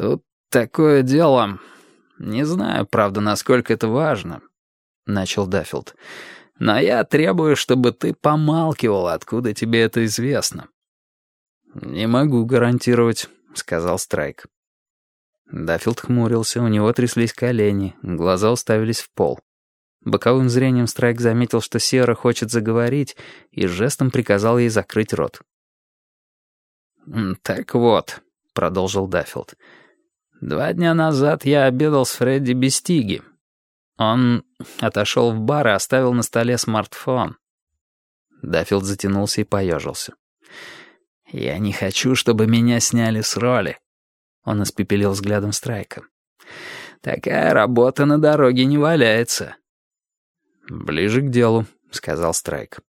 «Тут такое дело. Не знаю, правда, насколько это важно», — начал Даффилд. «Но я требую, чтобы ты помалкивал, откуда тебе это известно». «Не могу гарантировать», — сказал Страйк. Даффилд хмурился, у него тряслись колени, глаза уставились в пол. Боковым зрением Страйк заметил, что Сера хочет заговорить, и жестом приказал ей закрыть рот. «Так вот», — продолжил Даффилд, — «два дня назад я обедал с Фредди Бестиги. Он отошел в бар и оставил на столе смартфон». Даффилд затянулся и поежился. «Я не хочу, чтобы меня сняли с роли», — он испепелил взглядом Страйка. «Такая работа на дороге не валяется». «Ближе к делу», — сказал Страйк.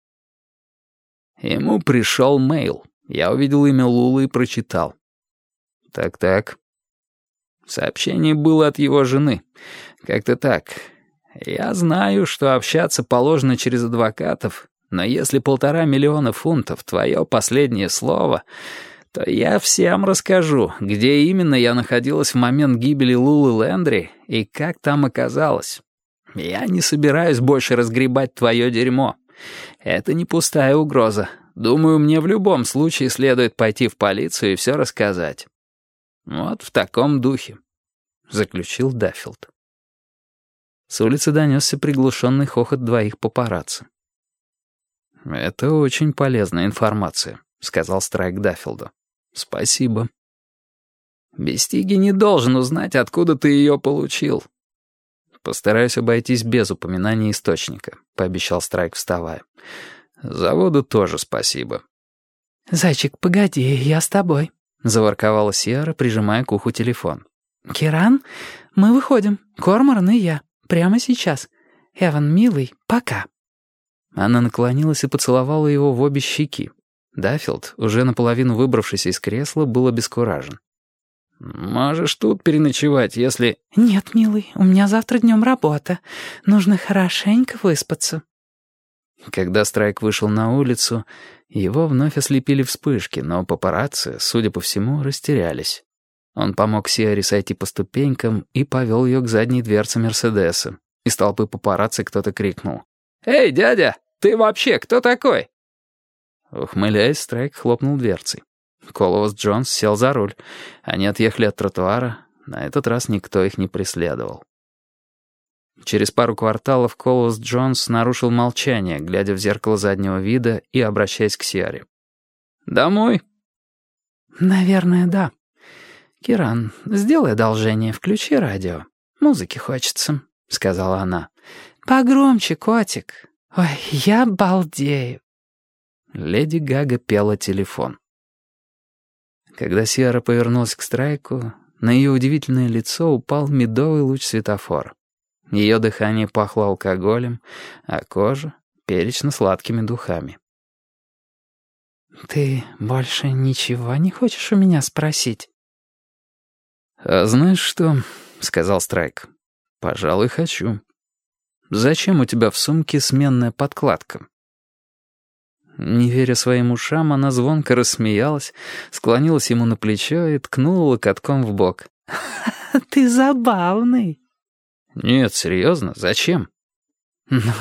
Ему пришел мейл. Я увидел имя Лулы и прочитал. Так-так. Сообщение было от его жены. Как-то так. Я знаю, что общаться положено через адвокатов, но если полтора миллиона фунтов — твое последнее слово, то я всем расскажу, где именно я находилась в момент гибели Лулы Лэндри и как там оказалось. Я не собираюсь больше разгребать твое дерьмо. Это не пустая угроза. Думаю, мне в любом случае следует пойти в полицию и все рассказать. Вот в таком духе», — заключил Даффилд. С улицы донесся приглушенный хохот двоих папарацци. «Это очень полезная информация», — сказал Страйк Даффилду. «Спасибо». «Бестиги не должен узнать, откуда ты ее получил». «Постараюсь обойтись без упоминания источника», — пообещал Страйк, вставая. «Заводу тоже спасибо». «Зайчик, погоди, я с тобой», — заворковала Сиара, прижимая к уху телефон. «Киран, мы выходим, Корморан и я, прямо сейчас. Эван, милый, пока». Она наклонилась и поцеловала его в обе щеки. Даффилд, уже наполовину выбравшийся из кресла, был обескуражен. «Можешь тут переночевать, если...» «Нет, милый, у меня завтра днем работа. Нужно хорошенько выспаться». Когда Страйк вышел на улицу, его вновь ослепили вспышки, но папарацци, судя по всему, растерялись. Он помог Сиаре сойти по ступенькам и повел ее к задней дверце Мерседеса. Из толпы папарацци кто-то крикнул. «Эй, дядя, ты вообще кто такой?» Ухмыляясь, Страйк хлопнул дверцей. Коловас Джонс сел за руль. Они отъехали от тротуара. На этот раз никто их не преследовал. Через пару кварталов Колос Джонс нарушил молчание, глядя в зеркало заднего вида и обращаясь к Сиаре. «Домой?» «Наверное, да. Киран, сделай одолжение, включи радио. Музыки хочется», — сказала она. «Погромче, котик. Ой, я балдею». Леди Гага пела телефон. Когда Сиара повернулась к Страйку, на ее удивительное лицо упал медовый луч светофора. Ее дыхание пахло алкоголем, а кожа — перечно-сладкими духами. «Ты больше ничего не хочешь у меня спросить?» «А знаешь что?» — сказал Страйк. «Пожалуй, хочу. Зачем у тебя в сумке сменная подкладка?» Не веря своим ушам, она звонко рассмеялась, склонилась ему на плечо и ткнула локотком в бок. «Ты забавный». «Нет, серьезно, зачем?» «Ну,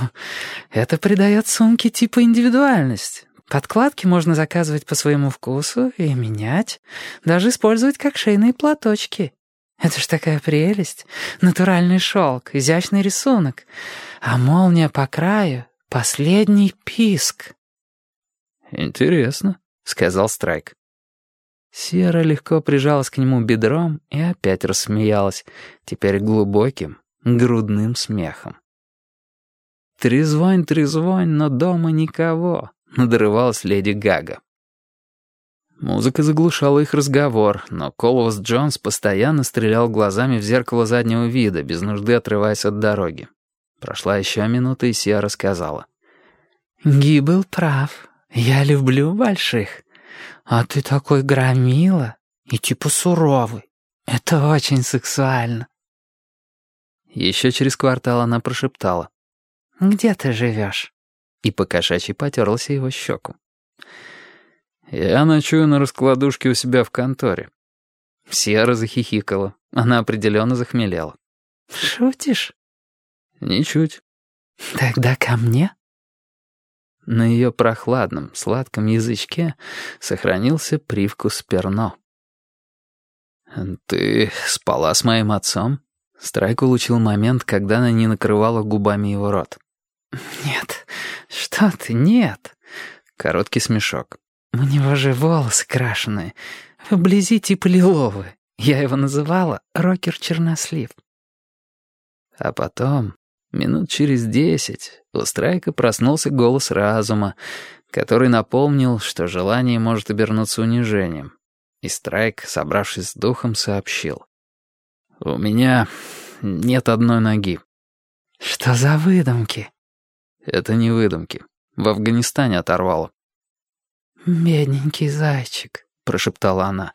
это придает сумке типа индивидуальность. Подкладки можно заказывать по своему вкусу и менять, даже использовать как шейные платочки. Это ж такая прелесть. Натуральный шелк, изящный рисунок. А молния по краю — последний писк». «Интересно», — сказал Страйк. Сера легко прижалась к нему бедром и опять рассмеялась, теперь глубоким, грудным смехом. «Трезвонь, трезвонь, но дома никого», — надрывалась леди Гага. Музыка заглушала их разговор, но Колвас Джонс постоянно стрелял глазами в зеркало заднего вида, без нужды отрываясь от дороги. Прошла еще минута, и Сия рассказала. «Ги был прав. Я люблю больших. А ты такой громила и типа суровый. Это очень сексуально». Еще через квартал она прошептала. «Где ты живешь?» И по кошачьи потерлся его щеку. «Я ночую на раскладушке у себя в конторе». Сера захихикала. Она определенно захмелела. «Шутишь?» «Ничуть». «Тогда ко мне?» На ее прохладном, сладком язычке сохранился привкус перно. «Ты спала с моим отцом?» Страйк улучил момент, когда она не накрывала губами его рот. «Нет, что ты, нет!» Короткий смешок. «У него же волосы крашеные, вблизи типа лиловые. Я его называла рокер-чернослив». А потом, минут через десять, у Страйка проснулся голос разума, который напомнил, что желание может обернуться унижением. И Страйк, собравшись с духом, сообщил. «У меня нет одной ноги». «Что за выдумки?» «Это не выдумки. В Афганистане оторвало». «Бедненький зайчик», — прошептала она.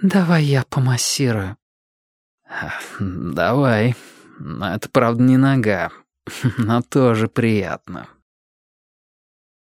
«Давай я помассирую». «Давай. Но это, правда, не нога. Но тоже приятно».